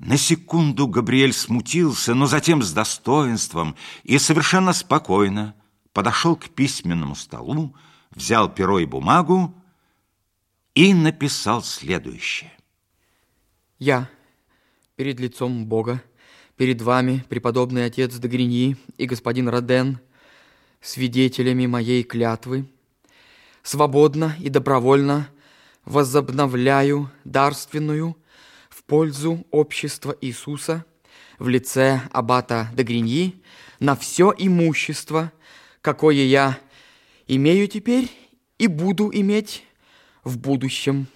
На секунду Габриэль смутился, но затем с достоинством и совершенно спокойно подошел к письменному столу, взял перо и бумагу и написал следующее. Я перед лицом Бога, перед вами, преподобный отец Дагриньи и господин Роден, свидетелями моей клятвы, свободно и добровольно возобновляю дарственную пользу общества Иисуса в лице аббата Дагриньи на все имущество, какое я имею теперь и буду иметь в будущем,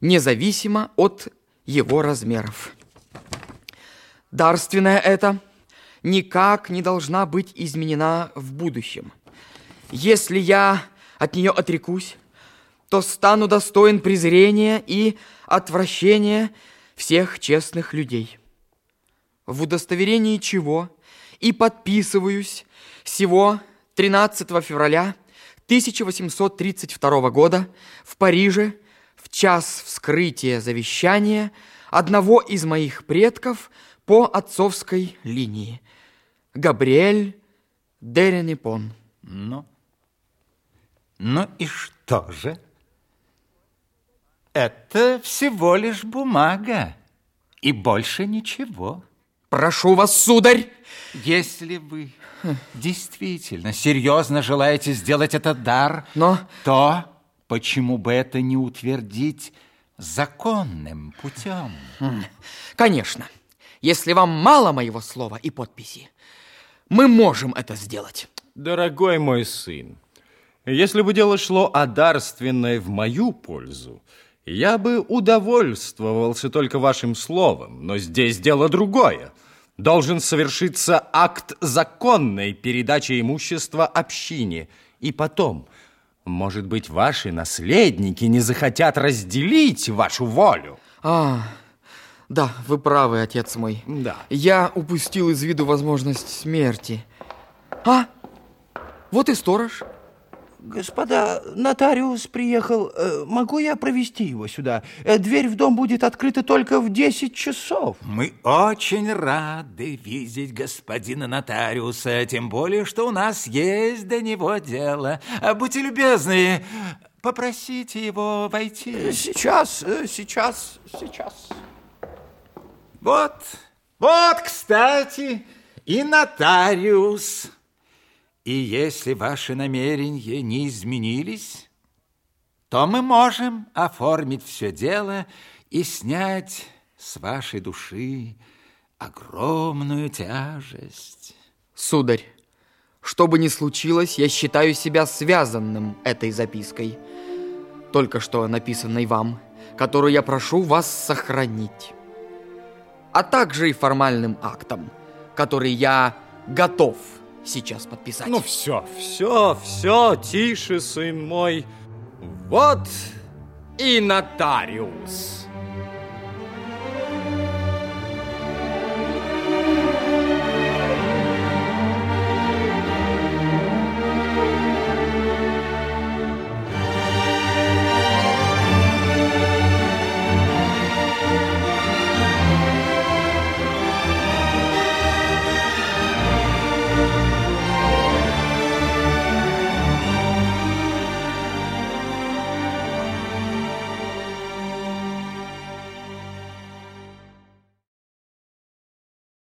независимо от его размеров. Дарственная это никак не должна быть изменена в будущем. Если я от нее отрекусь, то стану достоин презрения и отвращения всех честных людей. В удостоверении чего и подписываюсь всего 13 февраля 1832 года в Париже в час вскрытия завещания одного из моих предков по отцовской линии. Габриэль Деренепон. Ну, ну и что же? Это всего лишь бумага и больше ничего. Прошу вас, сударь! Если вы действительно серьезно желаете сделать этот дар, Но... то почему бы это не утвердить законным путем? Конечно. Если вам мало моего слова и подписи, мы можем это сделать. Дорогой мой сын, если бы дело шло о дарственной в мою пользу, я бы удовольствовался только вашим словом, но здесь дело другое. Должен совершиться акт законной передачи имущества общине. И потом, может быть, ваши наследники не захотят разделить вашу волю. А, да, вы правы, отец мой. Да. Я упустил из виду возможность смерти. А, вот и сторож. Господа, нотариус приехал. Э, Могу я провести его сюда? Э, Дверь в дом будет открыта только в 10 часов. Мы очень рады видеть господина нотариуса, тем более, что у нас есть до него дело. А Будьте любезны, попросите его войти. Сейчас, э, сейчас, сейчас. Вот, вот, кстати, и нотариус. И если ваши намерения не изменились, то мы можем оформить все дело и снять с вашей души огромную тяжесть. Сударь, что бы ни случилось, я считаю себя связанным этой запиской, только что написанной вам, которую я прошу вас сохранить, а также и формальным актом, который я готов сейчас подписать. Ну все, все, все, тише, сын мой. Вот и нотариус.